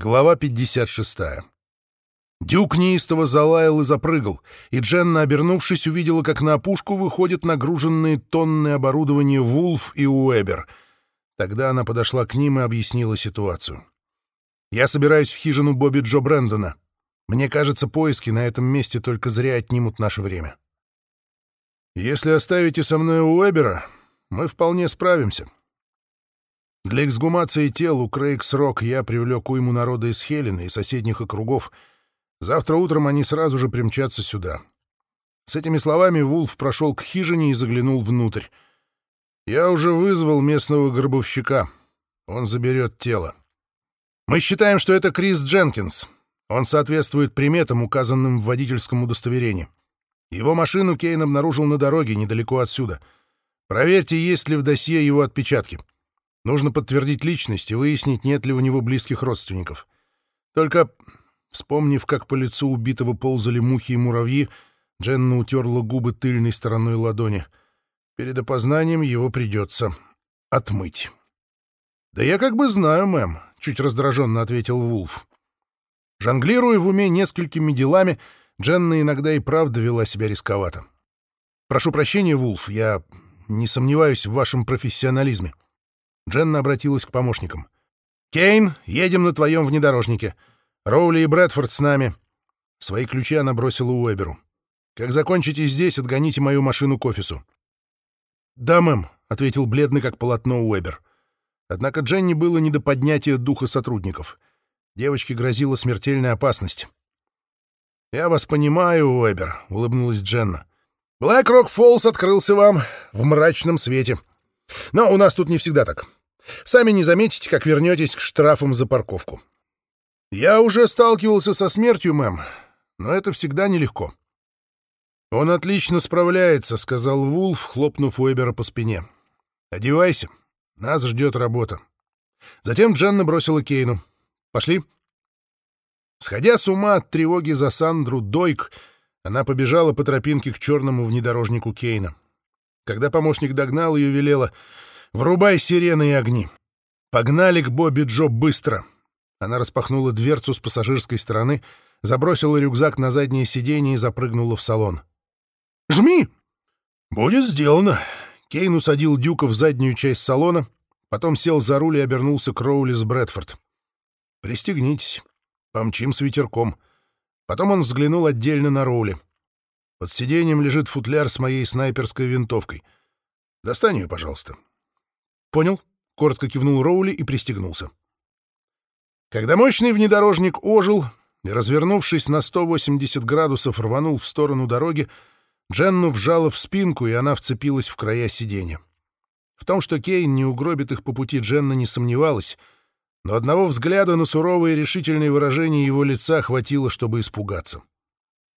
Глава 56. Дюк неистово залаял и запрыгал, и Дженна, обернувшись, увидела, как на опушку выходят нагруженные тонны оборудования Вулф и Уэбер. Тогда она подошла к ним и объяснила ситуацию. «Я собираюсь в хижину Бобби Джо Брэндона. Мне кажется, поиски на этом месте только зря отнимут наше время. Если оставите со мной Уэбера, мы вполне справимся», для эксгумации тел у Крейгс-Рок я привлек уйму народа из Хелена и соседних округов. Завтра утром они сразу же примчатся сюда. С этими словами Вулф прошел к хижине и заглянул внутрь. Я уже вызвал местного гробовщика. Он заберет тело. Мы считаем, что это Крис Дженкинс. Он соответствует приметам, указанным в водительском удостоверении. Его машину Кейн обнаружил на дороге недалеко отсюда. Проверьте, есть ли в досье его отпечатки. Нужно подтвердить личность и выяснить, нет ли у него близких родственников. Только, вспомнив, как по лицу убитого ползали мухи и муравьи, Дженна утерла губы тыльной стороной ладони. Перед опознанием его придется отмыть. «Да я как бы знаю, мэм», — чуть раздраженно ответил Вулф. Жонглируя в уме несколькими делами, Дженна иногда и правда вела себя рисковато. «Прошу прощения, Вулф, я не сомневаюсь в вашем профессионализме». Дженна обратилась к помощникам. «Кейн, едем на твоем внедорожнике. Роули и Брэдфорд с нами». Свои ключи она бросила Уэберу. «Как закончите здесь, отгоните мою машину к офису». «Да, мэм», — ответил бледный как полотно Уэбер. Однако Дженни было не до поднятия духа сотрудников. Девочке грозила смертельная опасность. «Я вас понимаю, Уэбер», — улыбнулась Дженна. «Блэк Рок Фоллс открылся вам в мрачном свете. Но у нас тут не всегда так. Сами не заметите, как вернетесь к штрафам за парковку. Я уже сталкивался со смертью, мэм, но это всегда нелегко. Он отлично справляется, сказал Вулф, хлопнув Уэбера по спине. Одевайся, нас ждет работа. Затем Дженна бросила Кейну. Пошли. Сходя с ума от тревоги за Сандру Дойк, она побежала по тропинке к черному внедорожнику Кейна. Когда помощник догнал ее, велела «Врубай сирены и огни». Погнали к Бобби Джо быстро. Она распахнула дверцу с пассажирской стороны, забросила рюкзак на заднее сиденье и запрыгнула в салон. «Жми!» «Будет сделано». Кейн усадил Дюка в заднюю часть салона, потом сел за руль и обернулся к Роули с Брэдфорд. «Пристегнитесь. Помчим с ветерком». Потом он взглянул отдельно на Роули. Под сиденьем лежит футляр с моей снайперской винтовкой. Достань ее, пожалуйста. Понял? Коротко кивнул Роули и пристегнулся. Когда мощный внедорожник ожил и, развернувшись на 180 градусов, рванул в сторону дороги, Дженну вжала в спинку, и она вцепилась в края сиденья. В том, что Кейн не угробит их по пути, Дженна не сомневалась, но одного взгляда на суровое и решительное выражение его лица хватило, чтобы испугаться.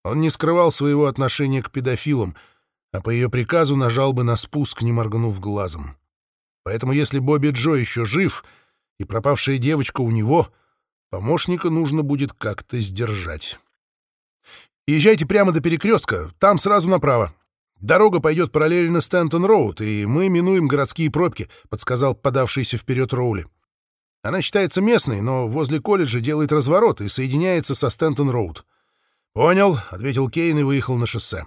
Он не скрывал своего отношения к педофилам, а по ее приказу нажал бы на спуск, не моргнув глазом. Поэтому если Бобби Джо еще жив и пропавшая девочка у него, помощника нужно будет как-то сдержать. «Езжайте прямо до перекрестка, там сразу направо. Дорога пойдет параллельно Стэнтон-Роуд, и мы минуем городские пробки», — подсказал подавшийся вперед Роули. Она считается местной, но возле колледжа делает разворот и соединяется со Стэнтон-Роуд. «Понял», — ответил Кейн и выехал на шоссе.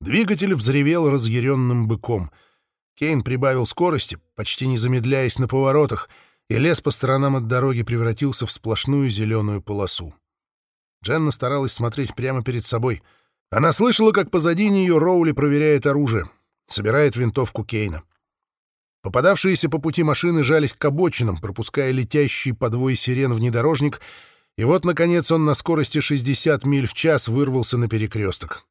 Двигатель взревел разъяренным быком. Кейн прибавил скорости, почти не замедляясь на поворотах, и лес по сторонам от дороги превратился в сплошную зеленую полосу. Дженна старалась смотреть прямо перед собой. Она слышала, как позади нее Роули проверяет оружие, собирает винтовку Кейна. Попадавшиеся по пути машины жались к обочинам, пропуская летящий подвой сирен внедорожник — и вот, наконец, он на скорости 60 миль в час вырвался на перекресток.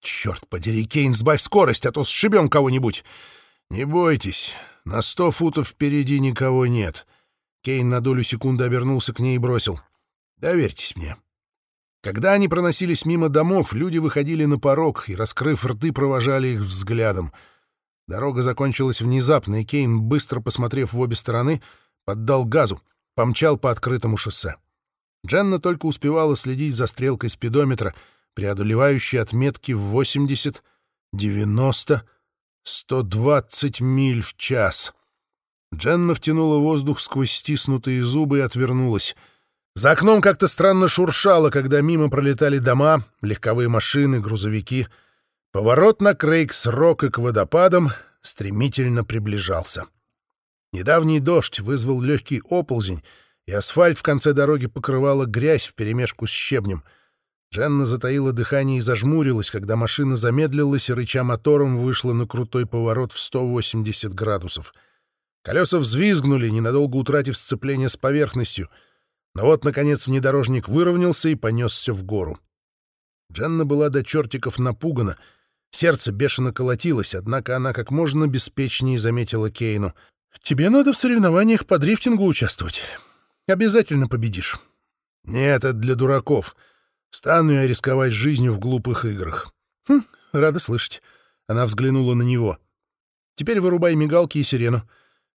«Черт подери, Кейн, сбавь скорость, а то сшибем кого-нибудь!» «Не бойтесь, на сто футов впереди никого нет». Кейн на долю секунды обернулся к ней и бросил. «Доверьтесь мне». Когда они проносились мимо домов, люди выходили на порог и, раскрыв рты, провожали их взглядом. Дорога закончилась внезапно, и Кейн, быстро посмотрев в обе стороны, поддал газу, помчал по открытому шоссе. Дженна только успевала следить за стрелкой спидометра, преодолевающей отметки в 80, 90, 120 миль в час. Дженна втянула воздух сквозь стиснутые зубы и отвернулась. За окном как-то странно шуршало, когда мимо пролетали дома, легковые машины, грузовики. Поворот на Крейгс-Рок и к водопадам стремительно приближался. Недавний дождь вызвал легкий оползень, и асфальт в конце дороги покрывала грязь вперемешку с щебнем. Дженна затаила дыхание и зажмурилась, когда машина замедлилась и, рыча мотором, вышла на крутой поворот в 180 градусов. Колеса взвизгнули, ненадолго утратив сцепление с поверхностью. Но вот, наконец, внедорожник выровнялся и понесся в гору. Дженна была до чертиков напугана. Сердце бешено колотилось, однако она как можно беспечнее заметила Кейну. «Тебе надо в соревнованиях по дрифтингу участвовать. Обязательно победишь. Нет, это для дураков. Стану я рисковать жизнью в глупых играх. Хм, рада слышать. Она взглянула на него. Теперь вырубай мигалки и сирену.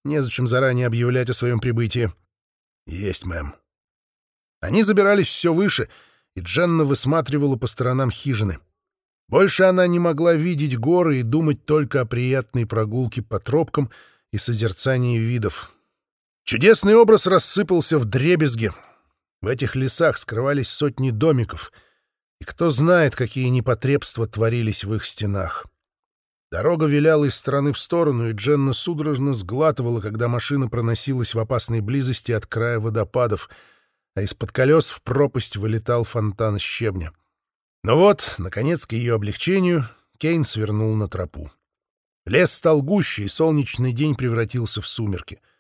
Незачем заранее объявлять о своем прибытии. Есть, мэм. Они забирались все выше, и Дженна высматривала по сторонам хижины. Больше она не могла видеть горы и думать только о приятной прогулке по тропкам и созерцании видов. Чудесный образ рассыпался в дребезги. В этих лесах скрывались сотни домиков, и кто знает, какие непотребства творились в их стенах. Дорога виляла из стороны в сторону, и Дженна судорожно сглатывала, когда машина проносилась в опасной близости от края водопадов, а из-под колес в пропасть вылетал фонтан щебня. Но вот, наконец, к ее облегчению, Кейн свернул на тропу. Лес стал гуще, и солнечный день превратился в сумерки —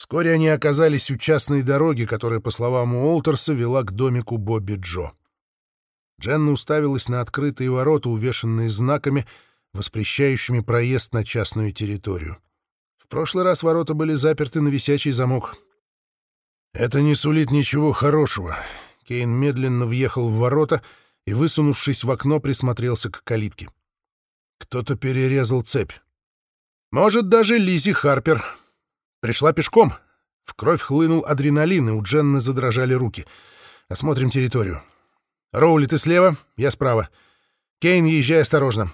Вскоре они оказались у частной дороги, которая, по словам Уолтерса, вела к домику Бобби Джо. Дженна уставилась на открытые ворота, увешанные знаками, воспрещающими проезд на частную территорию. В прошлый раз ворота были заперты на висячий замок. «Это не сулит ничего хорошего». Кейн медленно въехал в ворота и, высунувшись в окно, присмотрелся к калитке. Кто-то перерезал цепь. «Может, даже Лизи Харпер», Пришла пешком. В кровь хлынул адреналин, и у Дженны задрожали руки. Осмотрим территорию. Роули, ты слева, я справа. Кейн, езжай осторожно.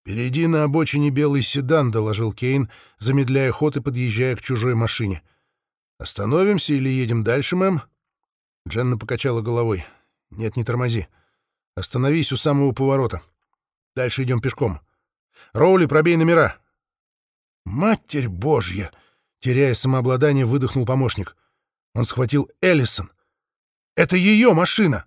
Впереди на обочине белый седан, доложил Кейн, замедляя ход и подъезжая к чужой машине. Остановимся или едем дальше, мэм? Дженна покачала головой. Нет, не тормози. Остановись у самого поворота. Дальше идем пешком. Роули, пробей номера. Матерь Божья! Теряя самообладание, выдохнул помощник. Он схватил Эллисон. «Это ее машина!»